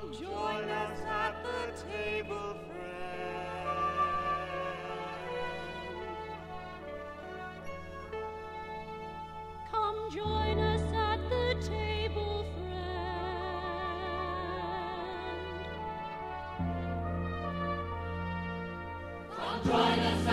Come join us at the table, friend. Come join us at the table, friend. Come join us